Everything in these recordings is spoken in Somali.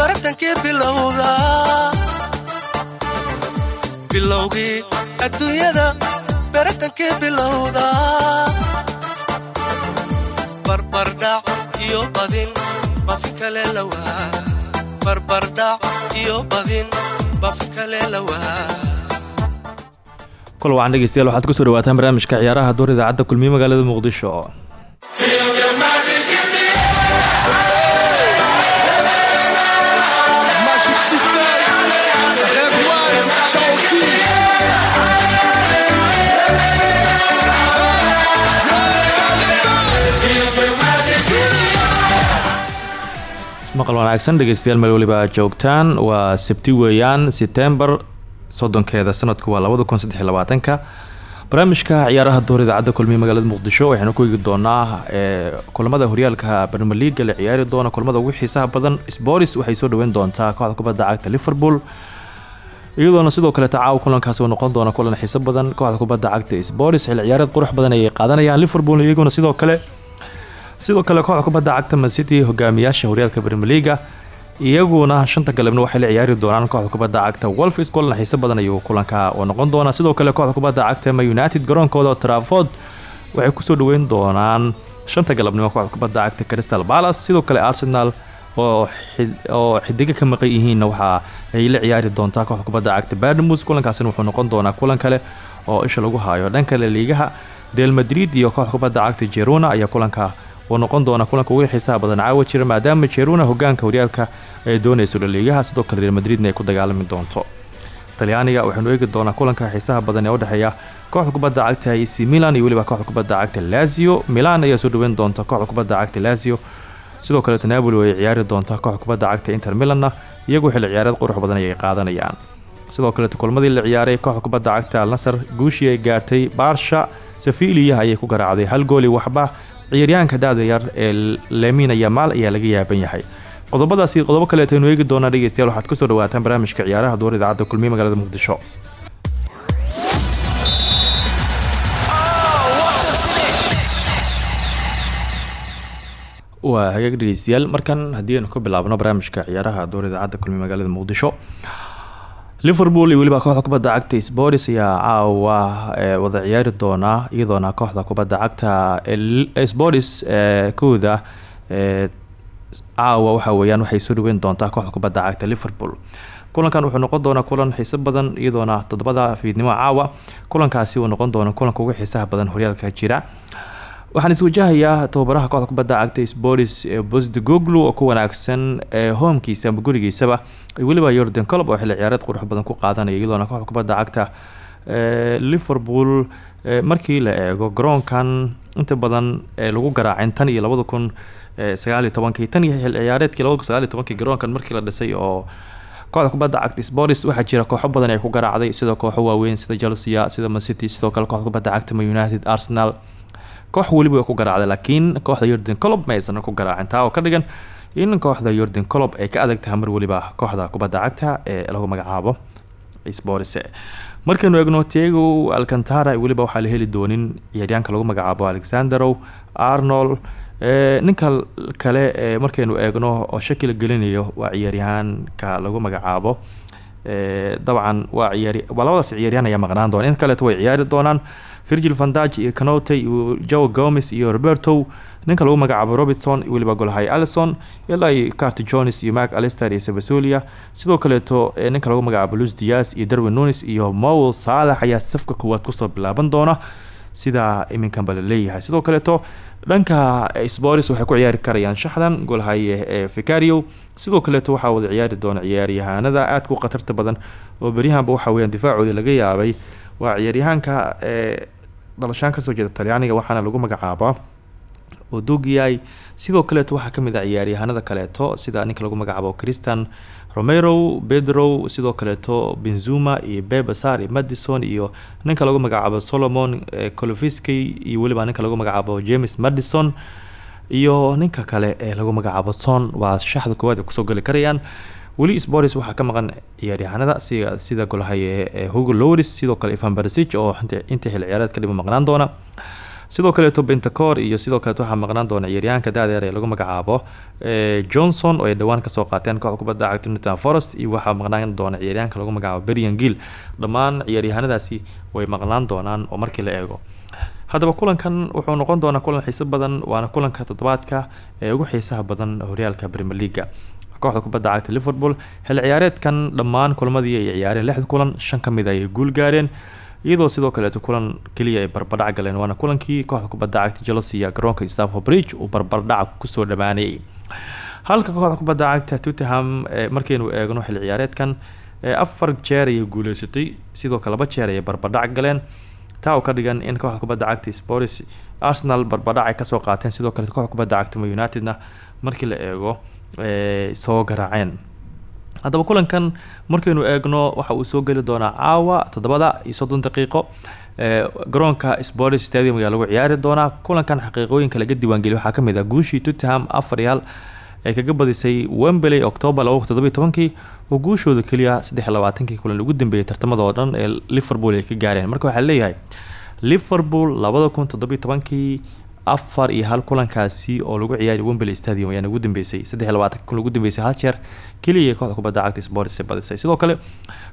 baratankii bilowda bilowgii adduunyada baratankii bilowda barbardhac iyo badin baafin kale lawaa barbardhac iyo badin baafin kale lawaa wacan dhegeystayaal waxaad ku soo dhawaataan barnaamijka ciyaaraha door idaacadda kulmiye magaalada muqdisho maqal wanaagsan dhegeystayaal meel weliba joogtaan. Waa sabti weeyaan setembar soddonkeeda sanadku waa labada kun barnaamijka ciyaaraha door idaacadda kulmiye magaalada muqdisho waxaynu ku eegi doonaa ee kulamada horyaalka premier leaga la ciyaari doona kulamada ugu xiisaha badan sporis waxay soo dhaweyn doontaa kooxda kubadda cagta liverpool. Iyadoona sidoo kaleeta caaw kulankaasi uu noqon doona kulan xiiso badan kooxda kubadda cagta sporis xil ciyaareed qurux badan ayay qaadanayaan liverpool iyaguna sidoo kale sidoo kale kooxda kubadda cagta mancity hogaamiyaasha horyaalka premier leaga iyaguna shanta galabna waxay la ciyaari doonaan kooxda kubadda cagta wolfs kulan xiiso badan ayuu kulanka uu noqon doonaa. Sidoo kale kooxda kubadda cagta ma united garoonkooda trafford waxay ku soo dhaweyn doonaan shanta galabnimo kooxda kubadda cagta crystal palace. Sidoo kale arsenal oo oo xidiga ka maqan yihiinna waxa ay la ciyaari doontaa kooxda kubadda cagta barnemus kulankaasina wuxuu noqon doonaa kulan kale oo isha lagu hayo dhanka la liigaha real madrid iyo kooxda kubadda cagta jeruna ayaa kulanka uu noqon doona kulanka ugu xiisaha badan. Caawa jira maadaama jeruna hogaanka horyaalka ay doonayso laliigaha sidoo kale real madridna ay ku dagaalami doonto. Talyaaniga waxaynu eegi doonaa kulanka xiisaha badan ee udhexeeya kooxda kubadda cagta ac milan iyo weliba kooxda kubadda cagta lazio. Milan ayaa soo dhaweyn doonta kooxda kubadda cagta lazio. Sidoo kaleeto napoli ay ciyaari doonta kooxda kubadda cagta inter milanna iyagu xil ciyaareed qurux badan ayay qaadanayaan. Sidoo kaleeto kulmadii la ciyaaray kooxda kubadda cagta alnasar guushii ay gaartay baarsha safiliyaha ayay ku garaacday. Hal gooli waxba ciyaaryahanka da-da yar ee lemin yamaal ayaa laga yaaban yahay. Qodobadaasi qodobo kaleeto aynu eegi doonaa dhegeystayaal waxaad ku soo dhawaataan barnaamijka ciyaaraha door idaacadda kulmiye magaalada muqdisho. Waa hagaag dhegeystayaal markan haddii aynu ka bilaabno barnaamijka ciyaaraha door idaacadda kulmiye magaalada muqdisho liverpool iyo weliba kooxda kubadda cagta sporis ayaa caawa wada ciyaari doonaa iyadoona kooxda kubadda cagta sporis kooda caawa waxa weeyaan waxay soo dhaweyn doontaa kooxda kubadda cagta liverpool. Kulankan wuxuu noqon doonaa kulan xiiso badan iyadoona toddobada fiidnimo caawa. Kulankaasi uu noqon doona kulanka ugu xiisaha badan horyaalka jira waxaan iswajahayaa tababaraha kooxda kubadda cagta sporis bosdegoglu oo ku wanaagsan hoomkiisa ama gurigiisaba. Weliba yordan colob oo xilli ciyaareed qurux badan ku qaadanaya iyadoona kooxda kubadda cagta liverpool markii la eego garoonkan inta badan lagu garaacin tan iyo labada kun tan iyo xilli ciyaareedkii labada kun garoonkan markii la dhisay oo kooxda kubadda cagta sporis waxaa jira kooxo badan ay ku garaacday sida kooxo waaweyn sida chelsea sida mancity sidoo kale kooxda kubadda cagta ma united arsenal koox weliba way ku garaacday laakiin kooxda yordan colob ma aysan ku garaacin. Taa oo ka dhigan in kooxda yordan colob ay ka adag tahay mar weliba kooxda kubadda cagta ee lagu magacaabo spors markaynu eegno tego alcantara weliba waxaa la heli doonin ciyaaryaanka lagu magacaabo alexanderow arnold. Ninka kale ee markaynu eegno oo shaki gelinayo waa ciyaaryahaanka lagu magacaabo. Dabcan waa ciyaar waa labadaas ciyaaryahan ayaa maqnaan doona. In kaleeto way ciyaari doonaan virgil vandage iyo canote iyo joe gomes iyo roberto ninka lagu magacaabo robertson weliba golhay alison ilaa iyo cart jones iyo mark alister iyo sabasolia sidoo kaleeto ninka lagu magacaabo lus dias iyo darwin nunis iyo mowel saalax ayaa safka koowaad ku soo bilaaban doona sida iminkanba la leeyahay. Sidoo kaleeto dhanka sporis waxay ku ciyaari karayaan shaxdan golhaye ee vicario. Sidoo kaleeto waxaa wada ciyaari doona ciyaaryahaanada aadka u khatarta badan oo beryahanba waxa weyaan difaacoodii laga yaabay. Waa ciyaaryahaanka ee dhalashaan ka soo jeeda talyaaniga waxaana lagu magacaabaa odogiay sidoo kaleeto waxaa ka mid ah ciyaaryahanada kaleeto sida ninka lagu magacaabo christian romero pedro sidoo kaleeto benzuma iyo bebasar iyo madison iyo ninka lagu magacaabo solomon colofiski iyo weliba ninka lagu magacaabo james madison iyo ninka kale ee lagu magacaabo son. Waa shaxda koowaad ay ku soo geli karayaan weli sports waxaa ka maqan ciyaaryahanada sida golhaye ee hugo loris sidoo kale ivan barisic oo intii xil ciyaareed kadib maqnaan doona. Sidoo kaleeto bentacor iyo sidoo kaleeto waxaa maqnaan doona ciyaaryahanka daadeer ee lagu magacaabo johnson oo ay dhowaan ka soo qaateen kooxda kubadda cagta newton forest iyo waxaa maqnaan doona ciyaaryahanka lagu magacaabo berian gill dhammaan ciyaaryahanadaasi way maqnaan doonaan oo markii la eego. Haddaba kulankan wuxuu noqon doonaa kulan xiiso badan waana kulanka toddobaadka ee ugu xiisaha badan horyaalka premier leaga kooxda kubadda cagta liverpool xil ciyaareedkan dhammaan kulamadii ay ciyaareen lixda kulan shan ka mid ayay guul gaareen iyadoo sidoo kaleeto kulan keliya ay barbardhac galeen waana kulankii kooxda kubadda cagta chelsea garoonka stafford bridge uu barbardhac ku soo dhammaanayay halka kooxda kubadda cagta tottenham markaynu eegno xil ciyaareedkan afar jeer ayay guuleysatay sidoo kale laba jeer ayay barbardhac galeen. Taa oo ka dhigan in kooxda kubadda cagta sports arsenal barbardhac ay ka soo qaateen sidoo kale kooxda kubadda cagta ma unitedna markii la eego soo garaaceen. Haddaba kulankan markaynu eegno waxa uu soo geli doonaa caawa toddobada iyo soddon daqiiqo garoonka sports stadium ayaa lagu ciyaari doonaa. Kulankan xaqiiqooyinka laga diiwaangeliy waxaa ka mid ah guushii tottenham afar yaal ay kaga badisay wembley octoobar laba kun toddobiy tobankii oo guushooda keliya saddex iyo labaatankii kulan ugu dambeeyay tartamada oo dhan ee liverpool ay ka gaareen. Marka waxaa leeyahay liverpool labada kun toddobiy tobankii afar iyo hal kulankaasi oo lagu ciyaari wembley stadium ayaana ugu dambeysay. Saddex iyo labaatan kun ugu dambeysay hal jeer. Keliya kooxda kubadda cagta sports ay badisay. Sidoo kale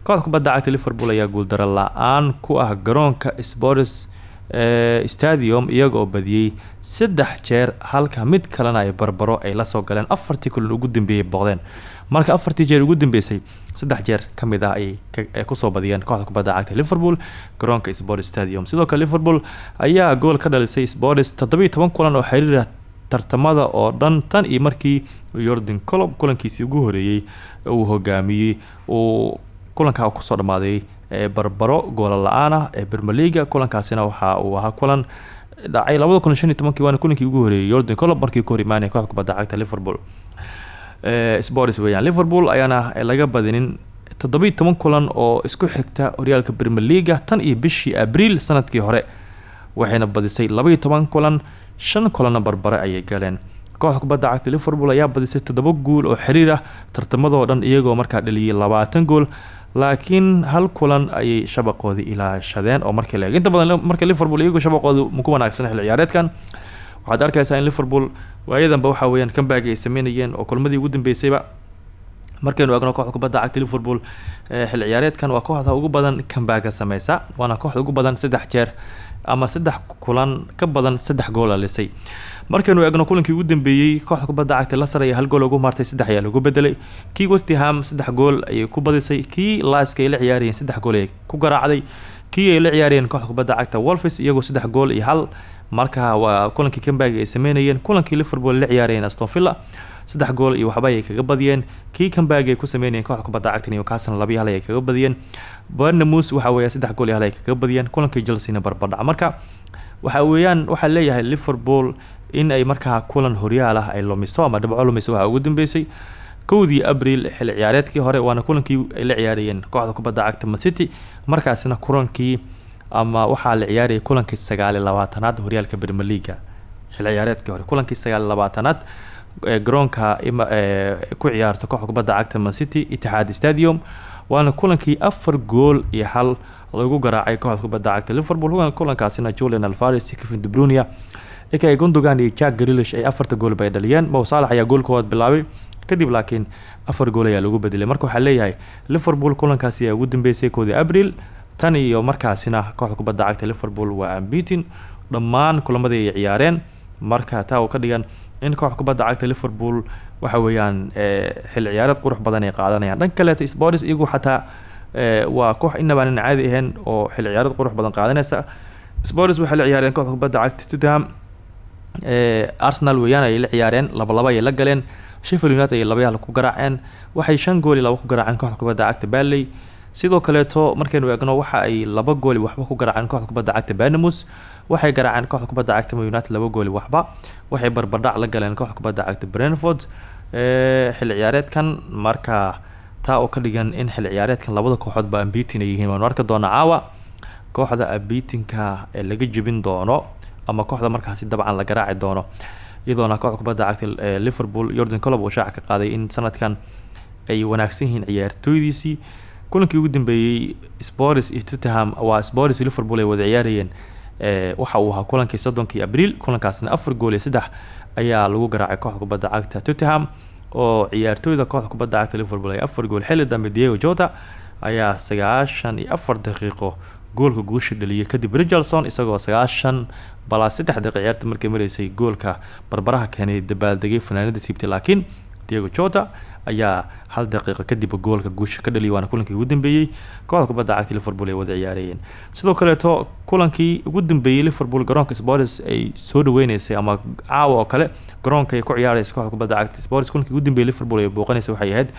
kooxda kubadda cagta liverpool ayaa guuldaro la'aan ku ah garoonka sports stadium iyaga oo badiyey saddex jeer halka mid kalena ay barbaro ay la soo galeen. Afartii kulan ugu dambeeyay booqdeen marka afartii jeer ugu dambeysay saddex jeer ka mid ah ay ku soo badiyeen kooxda kubadda cagta liverpool garoonka sports stadium. Sidoo kale liverpool ayaa gool ka dhalisay sports toddobiiy toban kulan oo xiriira tartamada oo dhan tan iyo markii yordan colob kulankiisii ugu horeeyey uu hogaamiyey uu kulankaa ku soo dhammaaday barbaro goola la'aan ah ee bermeliga kulankaasina waxa uu ahaa kulan dhacay labada kun shan iyo tobankii waana kulankii ugu horeeyay yordan colob markii ku hor kooxda kubadda cagta liverpool sports weeyaan. Liverpool ayaana laga badinin toddobiiy toban kulan oo isku xigta horyaalka premier leaga tan iyo bishii abriil sannadkii hore waxayna badisay labaiyo toban kulan shan kulanna barbare ayay galeen. Kooxda kubadda cagta liverpool ayaa badisay toddoba guul oo xiriir ah tartamadoo dhan iyagoo markaa dhaliyay labaatan gool laakiin hal kulan ayay shabaqoodii ilaashadeen oo markii la eeg inta badan marka liverpool iyagoo shabaqoodu maku wanaagsan xil ciyaareedkan waxaad arkaysaa in liverpool waayadanba waxaa weyaan comeback ay sameynayeen oo kulmadii ugu dambeysayba markaynu eegno kooxda kubadda cagta liverpool xil ciyaareedkan waa kooxda ugu badan comebaga sameysa waana kooxda ugu badan saddex jeer ama saddex kulan ka badan saddex gool alisay markaynu eegno kulankii ugu dambeeyey kooxda kubadda cagta lasar ayaa hal gool ugu martay saddex ayaa lagu bedelay kii westham saddex gool ayay ku badisay kii laska ay la ciyaarayeen saddex gool ayay ku garaacday kii ay la ciyaarayeen kooxda kubadda cagta wolfis iyagoo saddex gool iyo hal marka waa kulankii comeback ay sameynayeen kulankii liverpool la ciyaarayeen aston villa saddex gool iyo waxba ayay kaga badiyeen. Kii comeback ay ku sameynayeen kooxda kubadda cagta newcastle labiyo ayay kaga badiyeen. Barnamus waxa weeya saddex gool ay kaga badiyeen kulankii chelsea-na marka waxa weeyaan waxaa leeyahay liverpool in ay markaa kulan horyaal ah ay lumiso ama dhibco lumiso waxaa ugu dambeysay. Kowdii abriil xil ciyaareedkii hore waana kulankii ay la ciyaarayeen kooxda kubadda cagta macity markaasina kulankii ama waxaa la ciyaarayay kulankii sagaaliy labaatanaad horyaalka leaga xil ciyaareedkii hore kulankii sagaaliy labaatanaad garoonka ku ciyaarta kooxda kubadda cagta mancity itixaad stadium waana kulankii afar gool iyo hal lagu garaacay kooxda kubadda cagta liverpool kulankaasina julian alvares kevin debrunia ika gundogan iyo jack grilish ay afarta gool bay dhaliyeen. Mow saalax ayaa goolkoowaad bilaabay kadib laakiin afar gool ayaa lagu bedelay marka waxaa leeyahay liverpool kulankaasi ayaa ugu dambeysay koodii abriil tan iyo markaasina kooxda kubadda cagta liverpool waa ambitin dhammaan kulamadii ay ciyaareen marka taa uu ka dhigan in kooxda kubadda cagta liverpool waxa weeyaan xil ciyaareed qurux badan ay qaadanayaan. Dhan kaleeto sports iyagu xataa waa koox inabaanan caadi ahayn oo xil ciyaareed qurux badan qaadanaysa. Sports waxay la ciyaareen kooxda kubadda cagta tottenham. Arsenal weeyaan ayay la ciyaareen laba laba ayay la galeen. Sheffield united ayay labayaal ku garaaceen. Waxay shan gool iyo laba ku garaaceen kooxda kubadda cagta barley sidoo kaleeto markaynu eegno waxa ay laba gooli waxba ku garaaceen kooxda kubadda cagta banamus waxay garaaceen kooxda kubadda cagta united laba gooli waxba waxay barbardhac la galeen kooxda kubadda cagta brentford. Ee xilli ciyaareedkan marka taa oo ka dhigan in xilli ciyaareedkan labada kooxoodba ambitin ay yihiin waanu arki doonaa caawa kooxda ambitinka ee laga jebin doono ama kooxda markaasi dabcan la garaaci doono iyadoona kooxda kubadda cagta ee liverpool jordan colob uu shaaca ka qaaday in sanadkan ay wanaagsan yihiin ciyaartooydiisii kulankii ugu dambeeyey spors iyo tottenham waa spors liverpool ay wada ciyaarayeen. Ee waxa uu ahaa kulankii soddonkii abriil kulankaasna afar gool iyo saddex ayaa lagu garaacay kooxda kubadda cagta tottenham oo ciyaartooyda kooxda kubadda cagta liverpool ay afar gool. Xilli dambe diego jota ayaa sagaashan iyo afar daqiiqo goolka guusha dhaliyay kadib richardson isagoo sagaashan balaa saddex daqiiq ciyaarta maraysay goolka barbaraha keenay dabaaldegay fanaanada siibtay laakiin diego jota ayaa hal daqiiqo kadib goolka guusha ka dhaliyay waana kulankii ugu dambeeyey. Kooxda kubadda cagta liverpool ay wada ciyaarayeen. Sidoo kaleeto kulankii ugu dambeeyey liverpool garoonka sports ay soo dhaweyneysay ama caawa oo kale garoonka ay ku ciyaaraysa kooxda kubadda cagta sports kulankii ugu dambeeyey liverpool ay booqanaysa waxay ahayd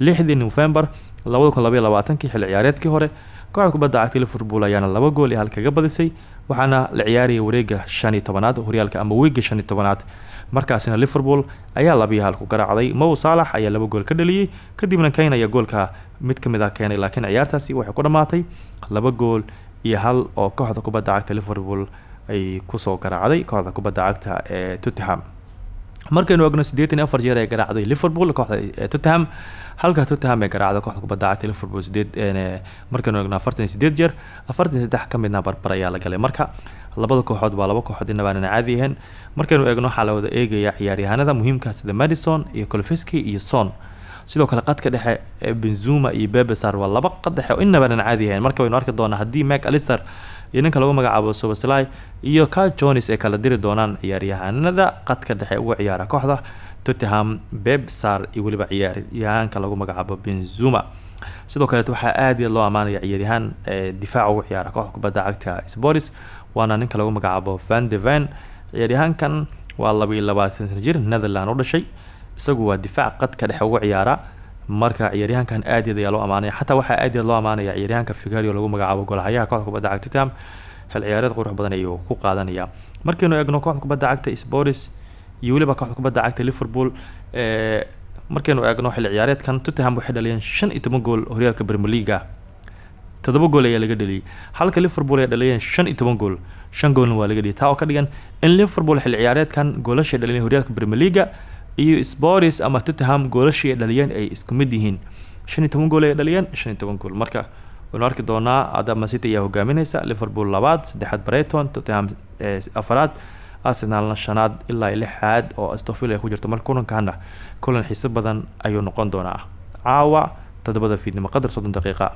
lixdii november labada kun labaiyo labaatankii xilli ciyaareedkii hore kooxda kubadda cagta liverpool ayaana laba gool iyo hal kaga badisay waxaana la ciyaarayay wareega shan iyo tobanaad horyaalka ama weega shan iyo tobanaad. Markaasina liverpool ayaa labiyo hal ku garaacday. Mow saalax ayaa laba gool ka dhaliyey kadibna kane ayaa goolka mid ka mid ah keenay laakiin ciyaartaasi waxay ku dhammaatay laba gool iyo hal oo kooxda kubadda cagta liverpool ay ku soo garaacday kooxda kubadda cagta ee tottenham markaynu egno siddeetan iyo jeer ee garaacday liverpool kooxda tottenham. Halka tottenham ee garaacda kooxda kubadda cagta liverpool sideed markaynu egno afartan iyo sideed jeer afartan iyo saddex ka barbar ayaa la galay. Marka labada kooxood waa laba kooxood inaba aanan caadi ahayn. Markaynu eegno waxaa eegaya ciyaaryahanada muhiimka sida madison iyo colfiski iyo son. Sidoo kale qadka dhexe ee benzuma iyo bebesar waa laba qad dhexe inaba aanan caadi ahayn. Marka arki doonaa haddii mac alister iyo ninka lagu magacaabo sobaslai iyo cal jones ay kala diri doonaan ciyaaryahanada qadka dhexe uga ciyaara kooxda tottenham bebsar iyo weliba ciyaaryahaanka lagu magacaabo benzuma sidoo kaleeto waxaa aad iyo loo ammaanaya ciyaaryahaan difaaca uga ciyaara kooxda kubadda cagta sporis waana ninka lagu magacaabo van de van ciyaaryahaankan waa laba iyo jir netherland u dhashay isagu waa difaac qadka dhexe uga ciyaara marka ciyaaryahankan aad ayaa loo amaanaya xataa waxaa aad loo amaanaya ciyaaryahanka figario lagu magacaabo golahayaha kooxda kubadda cagta tottenham. Xil ciyaareed qurux badan ayuu ku qaadanaya. Markaynu eegno kooxda kubadda cagta sporis iyo weliba kooxda kubadda cagta liverpool markaynu eegno xilli ciyaareedkan tottenham waxay dhaliyeen shan iyo toban gool horyaalka premier leaga toddoba ayaa laga dhaliyay. Halka liverpool ay dhaliyeen shan iyo toban gool shan goolna waa laga dhaliyay. Taa oo ka dhigan in liverpool xilli ciyaareedkan goolashay dhaliyeen horyaalka premier leaga iyo sporis ama tottenham goolashii ay dhaliyeen ay isku mid yihiin. Shan iyo toban gool ay dhaliyeen shan iyo toban gool. Marka waynu arki doonaa adama city ayaa hogaaminaysa liverpool labaad saddexaad brighton tottenham afaraad arsenalna shanaad ilaa lixaad oo astofil ay ku jirto marka kulankana kulan xiiso badan ayuu noqon doonaa. Caawa toddobada fiidnimo qadar soddon daqiiqa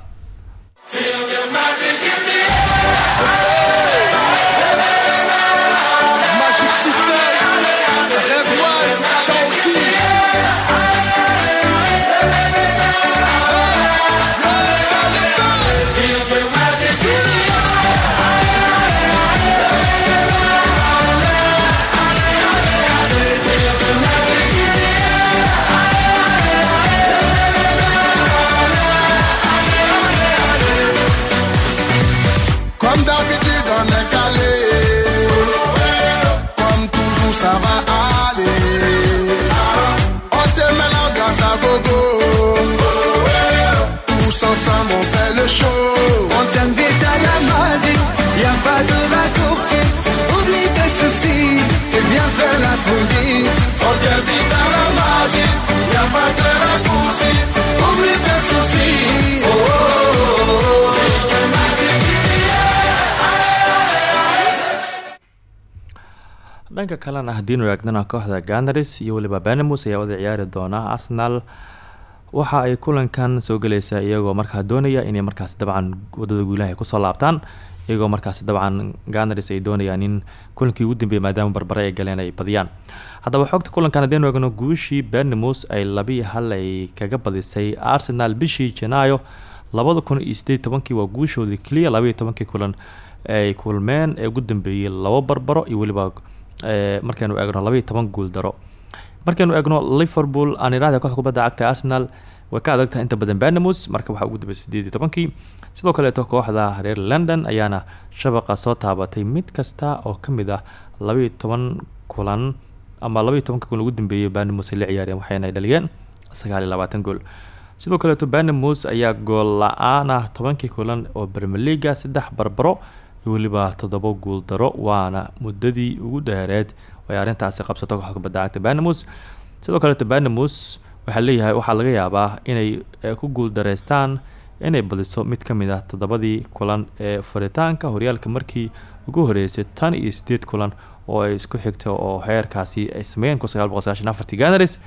dhanka kalena haddiinu eegnana kooxda ganaris iyo weliba benemus ayaa wada ciyaari doona arsenal. Waxa ay kulankan soo gelaysaa iyagoo markaa doonaya inay markaas dabcan waddada guulaha ku soo laabtaan iyagoo markaas dabcan ganaris ay doonayaan in kulankii ugu dambeeyay maadaama barbare ay galeen ay badiyaan. Haddaba xogta kulankan haddiinu eegno guushii benemus ay labiyo hal ay kaga badisay arsenal bishii janaayo labada kun iyo waa guushoodii keliya labaiyo tobankii kulan ay kulmeen ee ugu dambeeyey labo barbaro iyo weliba markaynu eegno labaiyo toban daro. Markaynu eegno liverpool aan idhahda kooxda kubadda cagta arsenal way ka adagtahay inta badan banamus marka waxaa ugu dambeysay sideed iyo tobankii. Sidoo kaleeto kooxda reer london ayaana shabaqa soo taabatay mid kasta oo ka mid ah labaiyo toban kulan ama labaiyo tobanka kulan ugu dambeeyay banamus ay ciyaareen waxayna dhaliyeen sagaal iyo labaatan gool. Sidoo kaleeto banamus ayaa gool la'aan ah tobankii kulan oo bermer leaga saddex barbaro weliba toddoba guul daro waana muddadii ugu dheereed ay arrintaasi qabsato kooxda kubadda banamus. Sidoo kaleeto banamus waxaa leeyahay waxaa laga yaabaa inay ku guuldareystaan inay badiso mid ka mid ah toddobadii kulan ee furitaanka. Horyaalka markii ugu horeysay tan iyo sideed kulan oo ay isku xigto oo heerkaasi ay sameeyeen ganaris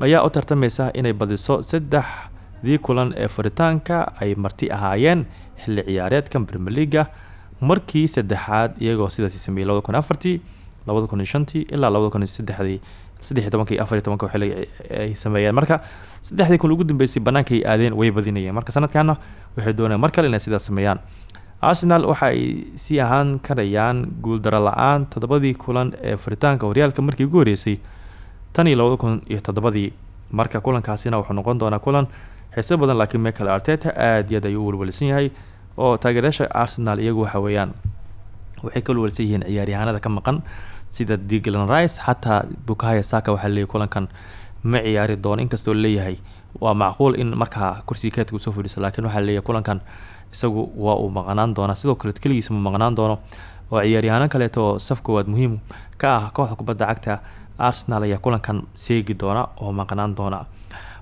ayaa u tartameysa inay badiso saddexdii kulan ee furitaanka ay marti ahaayeen xilli ciyaareedkan premier leaga markii saddexaad iyagoo sidaasi sameeyey labada kun afartii labada kun shantii ilaa labada kun saddexdii saddex iyo tobanka iyo afar iyo tobanka xilli ay sameeyeen. Marka saddexdii kun ugu dambeysay banaanka ay aadeen way badinayeen. Marka sanadkana waxay doonayaan mar kale inay sidaas sameeyaan. Arsenal waxa ay sii ahaan karayaan guuldaro la'aan toddobadii kulan ee furitaanka horyaalka markii ugu horeysay tan iyo labada kun iyo toddobadii. Marka kulankaasina wuxuu noqon doonaa kulan xiiso badan laakiin michael arteta aada iyo aad ayuu u welwelsan yahay oo taageerayaasha arsenal iyagu waxa weeyaan waxay ka welwelsan yihiin ciyaaryahanada ka maqan sida diglan rice xataa bukaya saka waxaa leeyahy kulankan. Ma ciyaari doono inkastoo leeyahay waa macquul in markaa kursiga keedka u soo fadhiiso laakiin waxaa leeyahay kulankan isagu waa uu maqnaan doonaa sidoo kale keligiisa ma maqnaan doono. Oo ciyaaryahano kaleeto oo saf koowaad muhiim ka ah kooxda kubadda cagta arsenal ayaa kulankan seegi doona oo maqnaan doona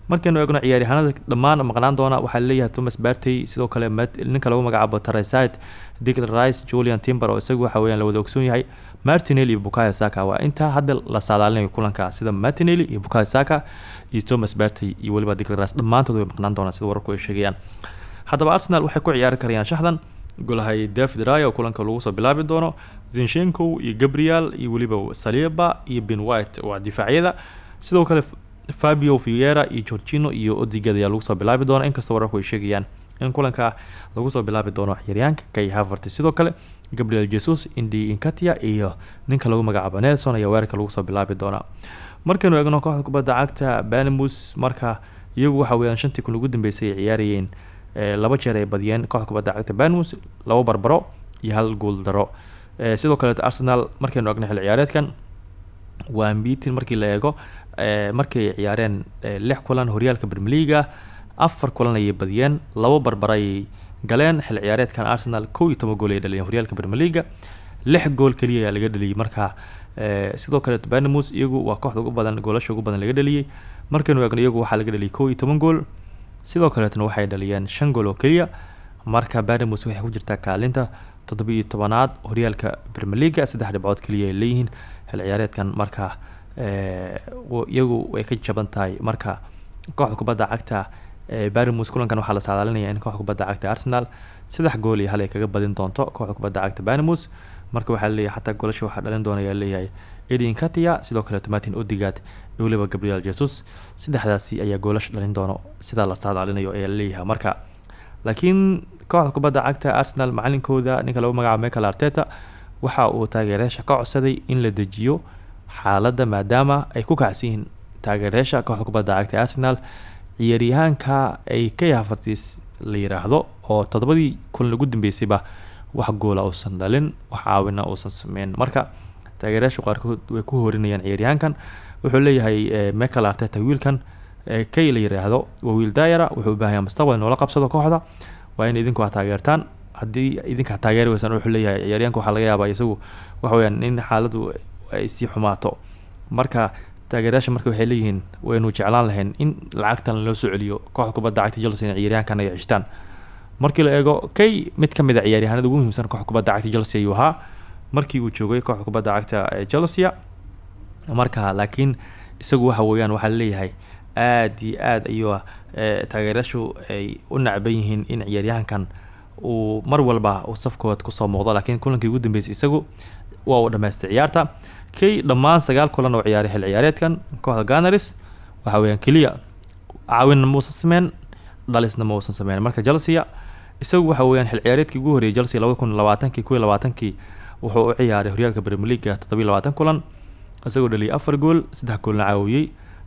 markaynu eegno ciyaaryahanada dhammaan maqnaan doona waxaa leeyahay thomas bartey sidoo kale ninka lagu magacaabo tareside digl rice julian timber oo isagu waxa weyaan la wada ogsoon yahay. Martinelli iyo bukaya saka waa intaa hadda la saadaalinayo kulanka sida martinelli iyo bukaya saka iyo thomas bartey iyo weliba digl rice dhammaantood way maqnaan doonaan sida wararku ay sheegayaan. Haddaba arsenal waxay ku ciyaari karayaan shaxdan golahay david raya oo kulanka lagu soo bilaabi doono zinshenko iyo gabriel iyo weliba saliba iyo ben white waa difaacyada. Sidoo kale fabio fiera iyo georgino iyo odigad ayaa lagu soo bilaabi doona inkastoo wararku ay sheegayaan in kulanka lagu soo bilaabi doono ciyaaryaanka kay havert sidoo kale gabriel jesus indi inkatia iyo ninka lagu magacaabo nelson ayaa weerarka lagu soo bilaabi doona. Markaynu eegno kooxda kubadda cagta banamus marka iyagu waxa weyaan shantii kun ugu dambeysay ay ciyaarayeen laba jeer ay badiyeen kooxda kubadda cagta banamus laba barbaro iyo hal guul daro. Sidoo kaleeto arsenal markaynu eegno xil ciyaareedkan waa ambitin markii la eego markay ciyaareen lix kulan horyaalka brmeliga afar kulan ayay badiyeen labo barbar ayay galeen. Xil ciyaareedkan arsenal kow iyo toban gool ay dhaliyeen horyaalka brmeliga lix gool keliya ayaa laga dhaliyey marka sidoo kale banamus iyagu waa kooxda ugu badan goolasha ugu badan laga dhaliyey markaynu eegno iyagu waxaa laga dhaliyay kow iyo toban gool. Sidoo kaleetna waxay dhaliyeen shan gool oo keliya marka banamus waxay ku jirtaa kaalinta toddoba iyo tobanaad horyaalka brmeliga saddex dhibcood keliya ay leeyihiin. Xil ciyaareedkan marka iyagu way ka jaban tahay. Marka kooxda kubadda cagta barimus kulankan waxaa la saadaalinaya in kooxda kubadda cagta arsenal saddex gool iyo hal kaga badin doonto kooxda kubadda cagta barimus marka waxaa leeyahay xataa goolasha waxaa dhalin doona ayaa leeyahay edin katia sidoo kaleeto martin odigad iyo weliba gabriel jesus. Saddexdaasi ayaa goolasha dhalin doono. Sidaa la saadaalinayo ayaa leeyahay. Marka laakiin kooxda kubadda cagta arsenal macalinkooda ninka lagu magacaabo michael arteta waxa uu taageerayaasha ka codsaday in la dejiyo xaaladda maadaama ay ku kacsan yihiin taageerayaasha kooxda kubadda cagta arsenal ciyaaryahaanka ay ka yahafartiis la oo toddobadii kulan ugu dambeysayba wax goola uusan dhalin wax caawina uusan sameyn. Marka taageerayaashu qaarkood way ku horinayaan ciyaaryahaankan wuxuu leeyahay michael arteta wiilkan kay la yiraahdo waa wiil daayara wuxuu u baahanya mustaqbal noola qabsado kooxda waa in idinku taageertaan. Haddii idinka taageeri weysaan wuxuu leeyahay ciyaaryahanka waxaa laga yaabaa isagu waxa weyaan in xaaladu ay sii xumaato. Marka taageerayaasha marka waxay leeyihiin waynu jeclaan lahayn in lacagtan loo soo celiyo kooxda kubadda cagta chelsea in ciyaaryahankan ay cishtaan markii la eego kay mid ka mid a ciyaaryahanada ugu muhiimsan kooxda kubadda cagta chelsea ayuu ahaa. Markii uu joogay kooxda kubadda cagta chelsea marka laakiin isagu waxa weeyaan waxaa la leeyahay aada iyo aada ayuu taageerayaashu ay u nacban in ciyaaryahankan uu mar walba uu safkood ku soo muuqdo. Laakiin kulankii ugu dambeysay isagu waa uu dhamaystay ciyaarta kay dhammaan sagaal kulan oo ciyaaray xil ciyaareedkan kooxda ganaris waxa weeyaan keliya caawinna mausan sameyn dhalisna ma uusan sameyn marka chelsea isagu waxa weeyaan xil ciyaareedkii ugu horreeyay chelsea labada kun labaatankii labaatankii wuxuu u ciyaaray horyaalka premier leaga toddobiyi labaatan kulan isagoo dhaliyay afar gool saddex goolna caawiyey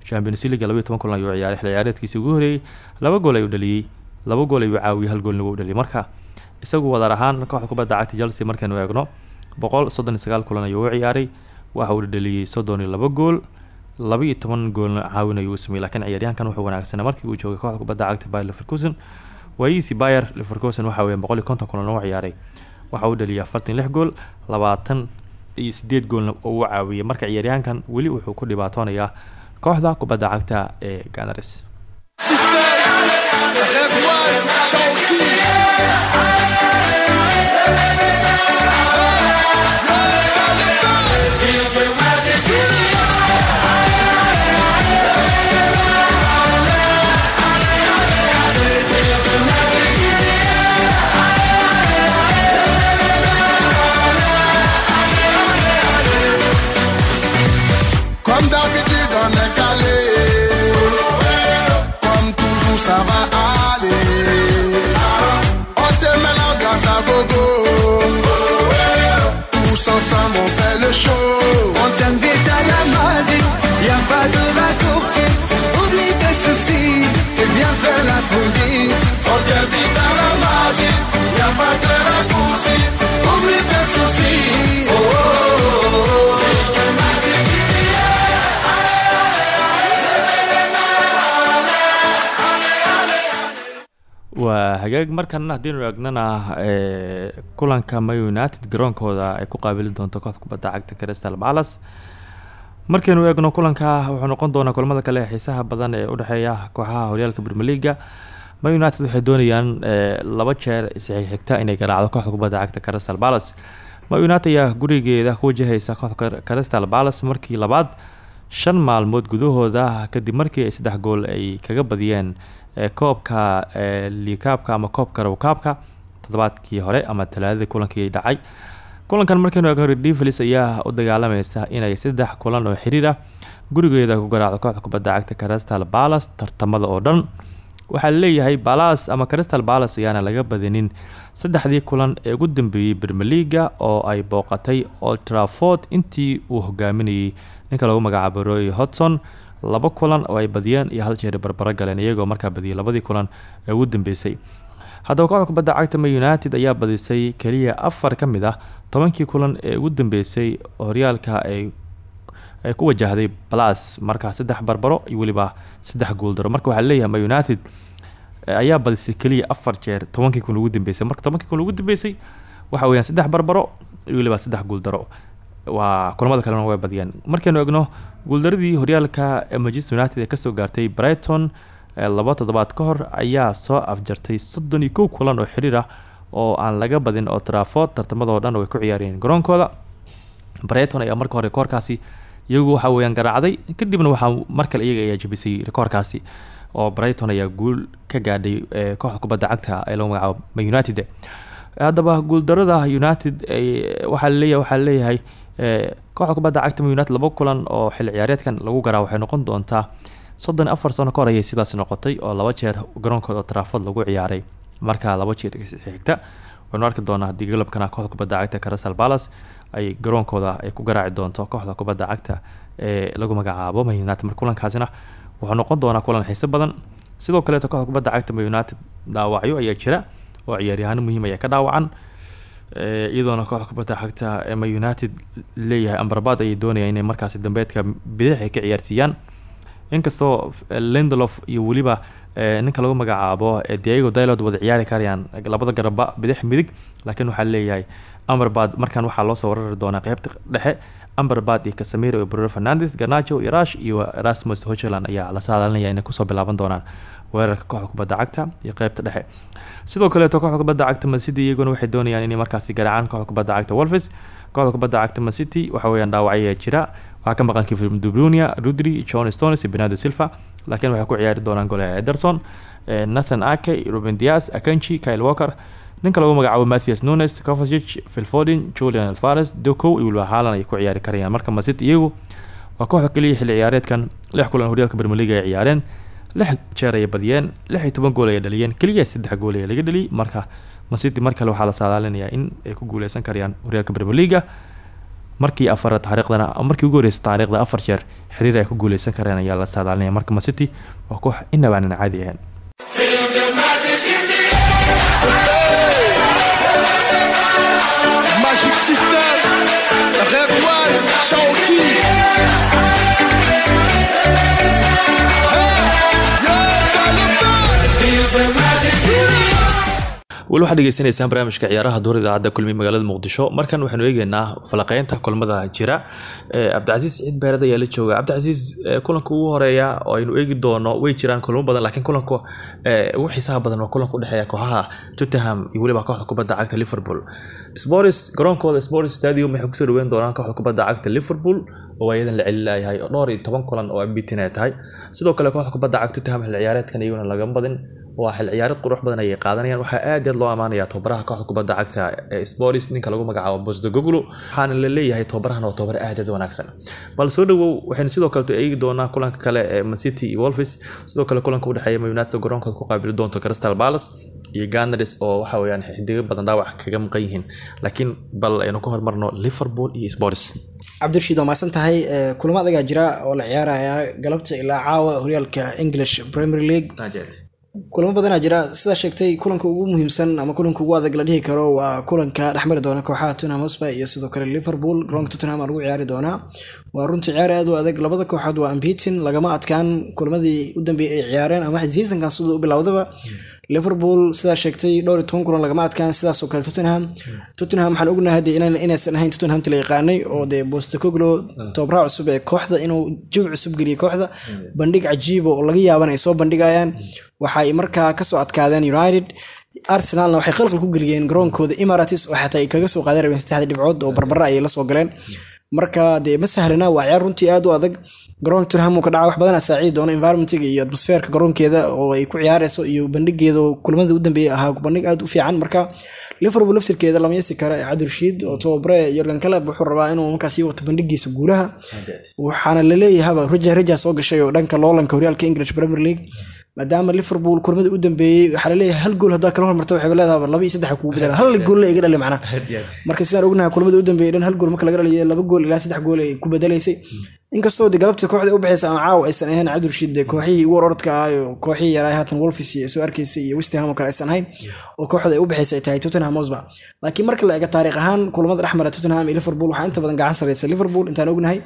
champions league labaiyo toban kulan ayuu ciyaaray xilli ciyaareedkiisii ugu horeeyey laba gool ayuu dhaliyey laba gool ayuu caawiyey hal goolna wuu dhaliyay. Marka isagu wadar ahaan kooxda kubadda cagta chelsea markaynu eegno boqol soddon sagaal kulan ayuu u ciyaaray waxa uu dhaliyey soddon iyo laba gool laba iyo toban goolna caawin ayuu u sameeyey laakiin ciyaaryahankan wuxuu wanaagsanaa. Markii uu joogay kooxda kubadda cagta bayer leverkusen waayihiisi bayer leverkusen waxa weeye boqol iyo konton kulan u ciyaaray. Waxa uu dhaliyay afartan lix gool labaatan iyo sideed goolna oo u caawiyey marka ciyaaryahankan weli wuxuu ku dhibaatoonayaa kooxda kubadda cagta ee ganars waa hagaag markan haddiinu eegnana ee, kulanka ma united garoonkooda ay ku qaabili doonto kooxda kubadda cagta crystal palace. Markaynu eegno kulanka wuxuu noqon doonaa kulamada kale xiisaha badan ee udhexeeya kooxaha horyaalka premier leaga ma united waxay doonayaan ee, laba jeer isxigxigta inay garaacdo kooxda kubadda cagta crystal palace. Ma united ayaa gurigeeda ku wajahaysa kooxda crystal palace markii labaad shan maalmood gudahooda kadib markii ay saddex gool ay kaga badiyeen ee, koobka ee, liikaabka ama koobka rawkaabka toddobaadkii hore ama talaadadii kulankii dhacay. Kulankan markaynu eegno redevils ayaa u dagaalamaysa inay saddex kulan oo xiriir ah gurigeeda ku garaacdo kooxda kubadda cagta crystal palace tartamada oo dhan waxaa la leeyahay balas ama crystal palace ayaana laga badinin. Saddexdii kulan ee ugu dambeeyey leaga oo ay booqatay old trafford intii uu hogaaminayay. Ninka lagu magacaabo roy hodson laba kulan oo ay badiyeen iyo hal jeer barbaro galeen iyagoo markaa badiyay labadii kulan ee ugu dambeysay. Haddaba kooxda kubadda cagta ma united ayaa badisay keliya afar ka mid ah tobankii kulan ee ugu dambeysay horyaalka ay ay ku wajahday balas markaa saddex barbaro iyo weliba saddex gooldaro marka waxaa leeyahay ma united ayaa badisay keliya afar jeer tobankii kun ugu dambeysay. Marka tobankii kun ugu dambeysay waxa weeyaan saddex barbaro iyo weliba saddex gooldaro waa kulamada kalena way badiyeen markaynu egno guuldaradii horyaalka manchester united ee ka soo gaartay brighton laba toddobaad ka hor ayaa soo afjartay soddon iyo kow kulan oo xiriir oo aan laga badin oo trafford tartamadoo dhan oo ay ku ciyaareen garoonkooda. Brighton ayaa marka hore rekoorkaasi iyagu waxa weeyaan garaacday. Kadibna waxaa mar kale iyaga ayaa jebisay rekoorkaasi oo brighton ayaa guul ka gaadhay ee kooxda kubadda cagta ee lagu magacaabo ma united. Haddaba guuldarada united waxaa la leeyahay waxaa leeyahay ee, kooxda kubadda cagta ma united laba kulan oo xilli ciyaareedkan lagu garaa waxay noqon doontaa soddon afar sano ka hor ayay sidaas noqotay oo laba jeer garoonkooda trafford lagu ciyaaray. Markaa laba jeer xigta waynu arki doonaa haddii galabkana kooxda kubadda cagta crystal palace ay garoonkooda ay ku garaaci doonto kooxda kubadda cagta ee lagu magacaabo ma united. Marka kulankaasina wuxuu noqon doonaa kulan xiiso badan. Sidoo kaleeto kooxda kubadda cagta ma united dhaawacyo ayaa jira oo ciyaaryahaano muhiim ayaa ka dhaawacan ee, iyadoona kooxda kubadda cagta ee ma united leeyahay ambarbaad ayay doonayaan inay markaasi dambeedka bidix ka ciyaarsiiyaan. Inkastoo eh, lindelof iyo weliba eh, ninka lagu magacaabo eh, diego dilod wada ciyaari karayaan labada garaba bidix midig laakiin waxaa leeyahay amberbad markan waxaa loosoo warari doonaa qeybta dhexe amberbad iyo casemiro iyo bruno fernandes garnacho iyo iyo erasmus hocheland ayaa la saadaalinaya inay ku soo bilaaban doonaan weerarka kooxda kubadda cagta iyo qeybta dhexe. Sidoo kaleeto kooxda kubadda cagta mancity iyaguna waxay doonayaan inay markaasi garaacaan kooxda kubadda cagta wolves. Kooxda kubadda cagta mancity waxa weeyaan dhaawacyo jira. Waxaa ka maqan kevin dubrunia rudri john stones iyo bernardo silva laakiin waxay ku ciyaari doonaan gole ederson eh, nathan ake ruben dias akanchi kyle walker ninka lagu magacaabo mathias nunes covasic philfodin julian alfares dokow iyo haalan ay ku ciyaari karayaan. Marka mancity iyagu waa kooxda keliya xilli ciyaareedkan lix kulan horyaalka league ay ciyaareen lix jeer ayay badiyeen lix iyo toban gool ayay dhaliyeen keliya saddex gool ayaa laga dhaliyay. Marka mancity mar kale waxaa la saadaalinayaa in ay ku guuleysan karayaan horyaalka leaga markii afaraad taariikhdana markii ugu horreysay taariikhda afar jeer xiriir ay ku guuleysan kareen ayaa la saadaalinaya. Marka man city waa koox inabaanan caadi ahayn Red One, weli waxaad dhegeysanaysaan barnaamijka ciyaaraha duur idaacadda kulmi magaalada muqdisho. Markan waxaanu eegeynaa falaqeynta kulmada jira cabdicasiis ciid beered ayaa la jooga cabdicasiis kulanka ugu horreeya oo aynu eegi doono way jiraan kulmo badan laakiin kulanka ugu xiisaha badan waa kulanka udhexeeya kooxaha tottenham iyo weliba kooxda kubadda cagta liverpool. Spors garoonkooda spors stadium waxay ku soo dhaweyn doonaan kooxda kubadda cagta liverpool oo ayadan la celilayahay oo dhowr iyo toban kulan oo ambitin ay tahay. Sidoo kale kooxda kubadda cagta tottenham xil ciyaareedkan iyaguna lagama badin waa xil ciyaareed qurux badan ayay qaadanayaan. Waxaa aad loo amaanaya tobabaraha kooxda kubadda cagta ee spors ninka lagu magacaabo bosdogoglu waxaana la leeyahay tobabarahan waa tobabar aad aad wanaagsan. Bal soo dhawow waxaynu sidoo kale eegi doonaa kulanka kale ee mancity iyo wolves. Sidoo kale kulanka udhexeeya united garoonkooda ku qaabili doonto crystal palace iyo gunners oo waxa weeyaan xidigo badan dhaawac kaga maqan yihiin. Laakiin bal aynu ka hormarno liverpool iyo spors cabdirashiid waa mahadsan tahay Eh, kulamo adagaa jira oo la ciyaaraya galabta ilaa caawa horyaalka english premier league kulamo badanaa jira. Sidaa sheegtay kulanka ugu muhiimsan ama kulanka ugu adag la dhihi karo waa kulanka dhexmari doona kooxaha tottenham hotspur iyo sidoo kale liverpool. Garoonka tottenham lagu ciyaari doonaa. Waa runtii ciyaar aad u adag. Labada kooxood waa ambitin lagama adkaan. Kulamadii u dambeeyay ay ciyaareen ama seasonkan siduu u bilowdaba liverpool sidaa sheegtay dhowr iyo toban kulan lagama adkaan. Sidaas kale tottenham. Tottenham waxaan ognahay dee inaysan ahayn tottenham la yaqaanay oo dee bostacoglo tobraa cusub ee kooxda inuu jawi cusub geliyo kooxda. Bandhig cajiiba oo laga yaaban ay soo bandhigayaan waxay markaa ka soo adkaadeen united arsenalna waxay qalqal ku geliyeen garoonkooda emirates oo xataa ay kaga soo qaadan rabeen saddexda dhibcood oo barbara ayay la soo galeen. Marka dee ma sahlana waa ciyaar runtii aad u adag. Garoonka tottenham uu ka dhaca wax badan saaciidi doona environmentiga iyo atmosfeerka garoonkeeda oo ay ku ciyaareyso iyo bandhigeeda oo kulamada u dambeeyay ahaa bandhig aad u fiican. Marka liverpool laftirkeeda lama yasi kara cabdirashiid oo tobabare yorgan kaleb wuxuu rabaa inuu markaas sii wato bandhigiisa guulaha. Waxaana la leeyahaba raja raja soo gashay oo dhanka loolanka horyaalka english premier league maadaama liverpool kulamada u dambeeyey waxaa la leeyahay hal gool haddaa kala hormarta waxay leedahay laba iyo saddex kugu bedela hal gool la iga dhali macnaha marka sidaan ognahay kulamada u dambeeyey dhan hal gool marka laga dhaliyo laba gool ilaa saddex gool ay ku bedelaysay inkastoo galabta kooxda u baxaysa ama caawa aysan ahayn cabdirashiid kooxihii ugu orodka ah oo kooxihii yaraa haatan wolfis soo arkaysay iyo west ham oo kale aysan ahayn oo kooxda ay u ay tahay tottenham hotspur. Laakiin marka la eego taariikh ahaan kulamada dhexmara tottenham iyo liverpool waxaa inta badan gacan sareysa liverpool intaan ognahay.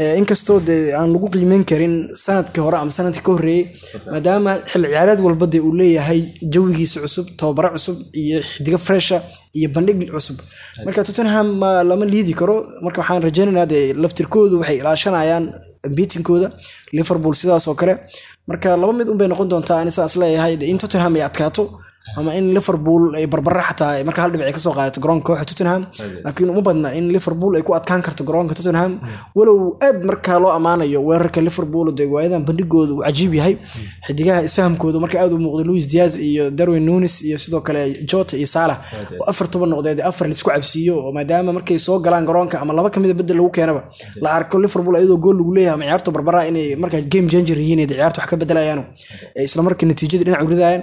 Eh, inkastoo dee aan lagu qiimeyn karin sannadkii hore ama sannadkii ka horreeyey maadaama xilli ciyaareed walba dee uu leeyahay jawigiisa cusub tababaro cusub iyo xidigo fresha iyo bandhig cusub. Marka tottenham ma lama liidi karo. Marka waxaan rajaynaynaa dee laftirkoodu waxay ilaashanayaan biitinkooda liverpool sidaas oo kale. Marka laba mid unbay noqon doontaa ani saas leeyahay dee in tottenham ay adkaato ama in liverpool ay barbara xataa marka hal dhibic ay ka soo qaadato garoonka kooxda tottenham laakiin uma badna in liverpool ay ku adkaan karto garoonka tottenham. Walow aad markaa loo ammaanayo weerarka liverpool dee waayadan bandhigooda uu cajiib yahay. Xidigaha isfahamkooda marka aad u muuqda luis diaz iyo darwin nunes iyo sidoo kale jota iyo salah oo afar toban noqdeed afar la isku cabsiiyo oo maadaama markay soo galaan garoonka ama laba kamida bedel lagu keenaba la arko liverpool ayadoo gool lagu leeyahay ama ciyaarto barbara inay markaa game changer yihiin ciyaarta wax ka bedelayaano ee isla markii natiijada dhinac u ridayaan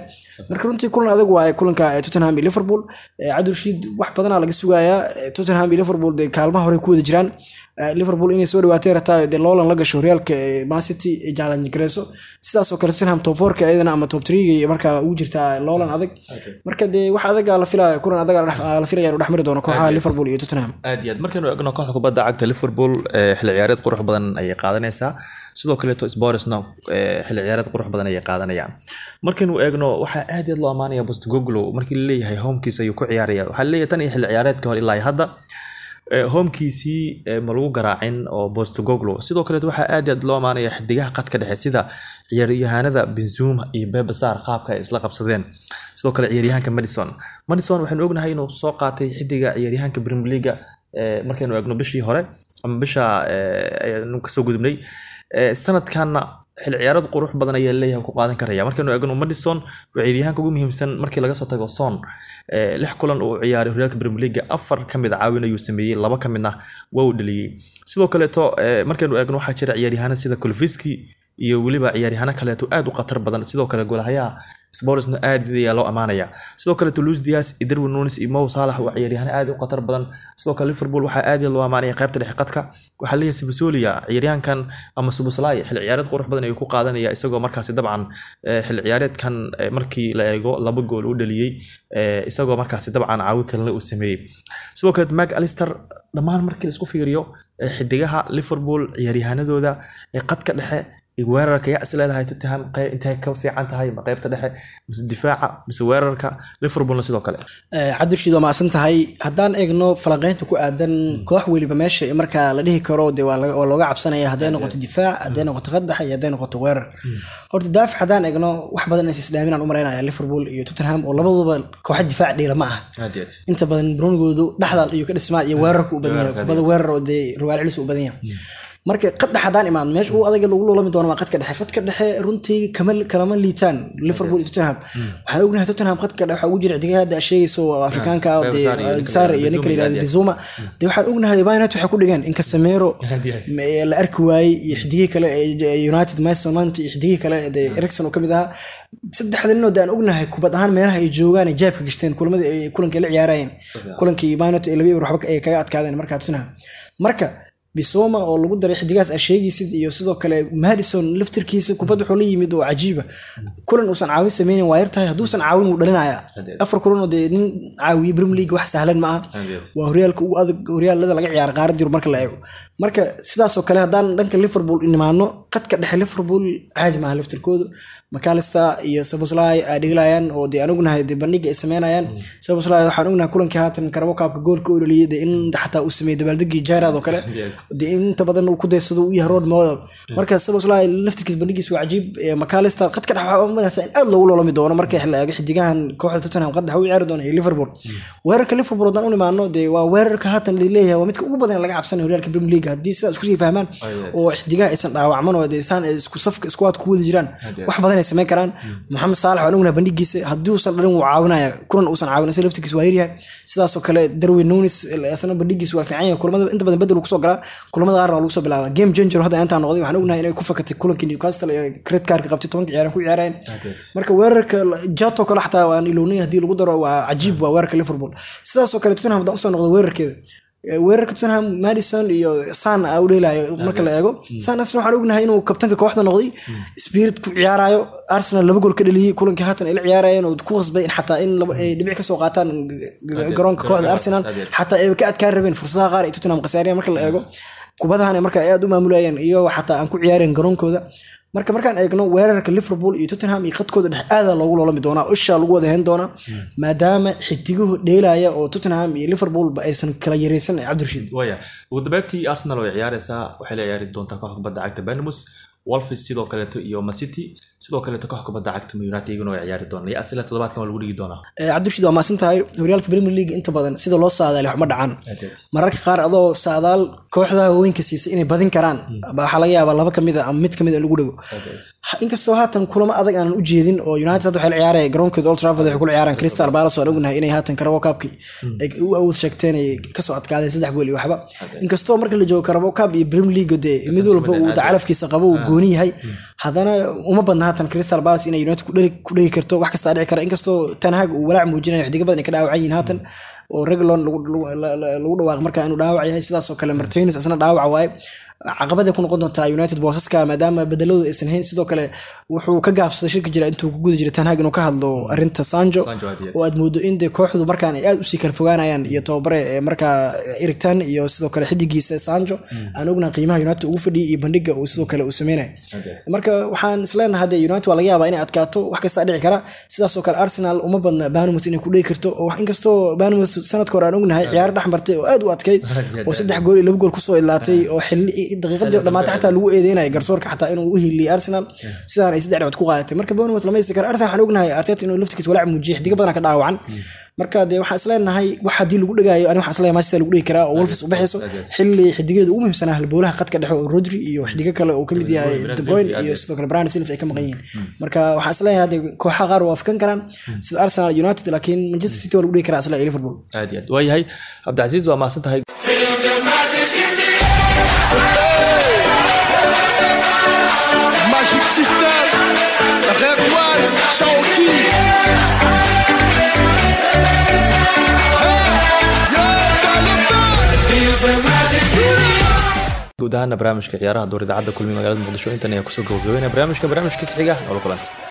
marka runtii kulan adag waaye kulanka eh, tottenham iyo liverpool Eh, cabdirashiid wax badanaa laga sugayaa. Eh, tottenham iyo liverpool dee kaalmaha hore ku wada jiraan. Eh, liverpool inay soo dhawaatay rataa dee loolan la gasho horyaalka eh, man city ay gareyso sidaas oo kale tottenham top fourka ama top threega markaa ugu jirtaa loolan adag. Marka dee wax adagaa la filaya kulan adagaa la filaya inuu dhexmari doono kooxaha liverpool iyo tottenham. Aad iyo aad markaynu eegno kooxda kubadda cagta liverpool eh, xilli ciyaareed qurux badan ayay qaadanaysaa. Sidoo kaleeto sporsna eh, xilli ciyaareed qurux badan ayay qaadanayaan. Markaynu eegno waxaa aad iyo aad loo amaanaya bostogoglo markii la leeyahay homekiisa ayuu ku ciyaaraya waxaa la leeyahay tan iyo xilli ciyaareedka hore ilaa hadda homekiisii eh, ma lagu garaacin oo bostogoglo sidoo kaleeto waxaa aad aad loo amaanaya xidigaha qadka dhexe sida ciyaaryahanada benzuma iyo bebasar qaabka ay isla qabsadeen. Sidoo kale ciyaaryahanka madison. Madison waxaynu ognahay inuu soo qaatay xidiga ciyaaryahanka premier leaga markaynu eegno bishii hore ama bisha ka soo gudubnay. Sanadkanna xil ciyaarad qurux badan ayaa leeyahay ku qaadan karaya markaynu eegno madison ciyaaryahanka ugu muhiimsan markii laga soo tago son eh, lix kulan uu ciyaaray horyaalka premier leaga afar ka mid a caawin ayuu sameeyey laba ka midna waa uu dhaliyey sidoo kaleeto eh, markaynu eegno waxaa jira ciyaaryahanada sida kolfiski iyo weliba ciyaaryahano kaleeto aad u khatar badan. Sidoo kale golahayaha Sporsna aad ayaa loo amaanaya. Sidoo kale Luis Diaz iyo Darwin Nunes iyo Mo Salah waa ciyaaryahan aad u khatar badan. Sidoo kale Liverpool waxaa aad loo amaanaya qaybta dhexe qadka waxaa leeyahay Sibsolia ciyaaryahankan ama Suboslai xil ciyaareed qurux badan ayuu ku qaadanaya isagoo markaasi dabcan eh, xil ciyaareedkan eh, markii la eego laba gool u dhaliyay eh, isagoo markaasi dabcan caawi kalena uu sameeyey. Sidoo kale Mac Alister dhammaan markii la isku fiiriyo xidigaha Liverpool ciyaaryahanadooda qadka dhexe weerarka yaa is leedahay Tottenham intay ka fiican tahay ma qaybta dhexe mise difaaca mise weerarka Liverpoolna sidoo kale. Cabdishiid waa maasan tahay. Haddaan eegno falanqeynta ku aadan koox weliba meesha markaa la dhihi karo dee waa looga cabsanaya hadday noqoto difaac hadday noqoto qadax iyo hadday noqoto weerar. Horta daafac haddaan eegno wax badan inay isdhaaminaan u liverpool iyo tottenham oo labaduba kooxa difaac dhiila ma aad inta badan brunigoodu dhexdaal iyo ka dhismaa iyo weerarka u badan yahay. weerar oo dee ruwaal u badan yahay marka qaddex haddaan imaadno meesha uu adaga lagu loolami doono waa qadka dhexe. Qadka dhexe runtii kama kalama liitaan liverpool iyo tottenham. Waxaan ognahay tottenham qadka dhexe waxaa ugu jira xidigaha hadda sheegayso oo afrikaanka ah iyo ninka la bizuma dee waxaan ognahay United waxay ku dhigeen in Casemiro ma- la arki waayey iyo xidigihii kale ee United Mason Mount iyo xidigihii kale ee dee Eriksen oo ka mid ahaa. Saddexda nin oo dee aan ognahay kubad ahaan meelaha ay joogaan ay jaabka gashteen kulamada ay kulankii ay la ciyaarayeen. Kulankii United ay laba waxba kaga adkaadeen markaa Tottenham. Marka bisoma oo lagu daray xidigaas aad sheegaysid iyo sidoo kale madison laftirkiisa kubad wuxuu la yimid oo cajiiba. Kulan uusan caawin sameynin waa yartahay hadduusan caawin wuu dhalinaya. Afar kulan oo dee nin caawiye premier league wax sahlan ma aha. Waa horyaalka ugu adag horyaalada laga ciyaara qaarad marka la eego. Marka sidaasoo kale haddaan dhanka liverpool nimaano qadka dhexe liverpool caadi maaha laftirkoodu macalister iyo saboslai ay dhigilayaan oo dee aan ognahay dee bandhiga ay sameynayaan. Saboslai waxaan ognahay kulankii haatan karabo kaabka goolka u dhaliyay dee in xataa uu sameeyey dabaaldegii jairad oo kale. Dee inta badan uu ku daysado uu yahay road model. Marka saboslai laftirkiis bandhigiis waa cajiib. Macalister qadka dhexe waxaa umadaysa in aad loogu loolami doono marka xidigahan kooxda tottenham qad dhexe u ciyaari doona iyo liverpool. Weerarka liverpool haddaan u nimaano dee waa weerarka haatan la leeyahay waa midka ugu badan ee laga cabsanayo horyaalka premier league. Haddii sidaas isku sii fahmaan oo xidigaha aysan dhaawacman oo dee saan ay isku safka iskuwaad ku wadi jiraan wax badan ay sameyn karaan. Maxamed saalax waan ognahay bandhigiisa haddii uusan dhalin wuu caawinaya kulan uusan caawin isaga laftirkiisa waa yaryahay. Sidaasoo kale darwin nunis isna bandhigiisa waa fiican yahay. Kulamada inta badan bedel uu ku soo galaa kulamada qaarna waa lagu soo bilaabaa. Game changer hadda intaa noqday waxaan ognahay inay ku fakatay kulankii newcastle ee credit cardka qabtay tobanka ciyaaran ku ciyaarayeen marka weerarka jato kale xataa waan ilownay haddii lagu daro waa cajiib waa weerarka liverpool. Sidaasoo kale tottenham haddaan u soo noqdo weerarkeeda weerarka tottenham madison iyo san a u dheelayo marka la eego. San asna waxaan ognahay inuu kabtanka kooxda noqday. Spirit ku ciyaarayo arsenal laba gool ka dhaliyey kulankii haatan ay la ciyaarayeen oo ku qasbay in xataa in laba- ay dhibic ka soo qaataan garoonka kooxda arsenal. Xataa ay ka adkaan rabeen fursadaha qaar ay tottenham khasaariyeen marka la eego. Kubadahan ay marka ay aad u maamulayeen iyo xataa aan ku ciyaareen garoonkooda marka markaan eegno weerarka liverpool iyo tottenham iyo qadkooda dhex aada loogu loolami doonaa usha lagu wada hayn doonaa maadaama xidiguhu dheelaya oo tottenham iyo liverpoolba aysan kala yareysan cabdirashiid waya ugu dambeyntii arsenal way ciyaareysaa waxay la ciyaari doontaa kooxda kubadda cagta Bournemouth Wolves sidoo kaleeto iyo Man City. Sidoo kaleeto kooxda kubadda cagta United iyaguna way ciyaari doonaan. Iyo asla toddobaadkan waa lagu dhigi doonaa? Eh, cabdirashiid waa maasan tahay. Horyaalka premier league inta badan sida loo saadaali waxma dhacaan. Mararka qaar adoo saadaal kooxdaha waaweynka siisay inay badin karaan. Baa waxaa laga yaabaa laba ka mid a ama mid ka mid a lagu dhego Ha- inkastoo haatan kulamo adag aanan u jeedin oo united hadda waxay la ciyaaraya garoonkooda old trafford waxay kula ciyaaraan crystal palace waan ognahay inay haatan carabo cup-kii ay u awood sheegteen ay ka soo adkaadeen saddex gool iyo waxba. Inkastoo marka la joogo carabo cup iyo premier league dee mid walba uu dacalafkiisa qabo uu gooni yahay haddana uma badna haatan crystal palace inay united ku dhegi karto. Wax kastaa dhici kara. Inkastoo tanhag uu walaac muujinayo xidiga badan ay ka dhaawacan yihiin haatan oo reglon lagu lagu- la- la- lagu dhawaaq markaa inuu dhaawac yahay sidaasoo kale martinez isna dhaawac waaye caqabaday ku noqon doontaa united boosaska maadaama bedeladu aysan hayn sidoo kale wuxuu ka gaabsaday shirka jira intuu ku guda jiray tanhag inuu ka hadlo arinta sanjo oo aad moodo in dee kooxdu markaan ay aad u sii kala fogaanayaan iyo tababare markaa erictan iyo sidoo kale xidigiisa sanjo aan ognahay qiimaha united ugu fadhiyay iyo bandhiga uu sidoo kale uu sameynaya marka waxaan isleenahay hadee united waa laga yaabaa inay adkaato wax kastaa dhici kara. Sidaasoo kale arsenal uma badna banmouth inay ku dhegi karto oo inkastoo banmouth sanadka hore aan ognahay ciyaaro dhex martay oo aad u adkayd oo saddex gool iyo laba gool ku soo idlaatay oo xilli daqiiqadii oo dhamaatay xataa lagu eedeynaya garsoorka xataa inuu u hiliyay arsenal. Sidaan ay saddex dhibcood ku qaadatay marka banmouth lama karo arsenal waxaan ognahay arteta inuu laftigiis walaac muujiyay xidiga badan ka dhaawacan. Marka dee waxaan isleenahay wax haddii lagu dhegaayo ani waxaan isleenahay manchester lagu dhegi karaa oo wolves u baxayso. xilli xidigeedu ugu muhiimsanaa halbowlaha qadka dhexe oo rodri iyo xidigo kale oo ka mid yahay de bruyne iyo sidoo kale brian silva ay ka maqan yihiin. Marka waxaan is leeyahay hadee kooxaha qaar waa afkan karaan. Sida arsenal united laakiin manchester city waa lagu dhegi karaa isla iyo liverpool. Aad iyo aad. Waayahay cabdicasiis waa mahadsan tahay Magic System, guud ahaana barnaamijka ciyaaraha door idaacadda kulmiye magalada muqdisho. Intan ayaa ku soo gabagabeynaya barnaamijka barnaamijkiisa xiga nolol kulanta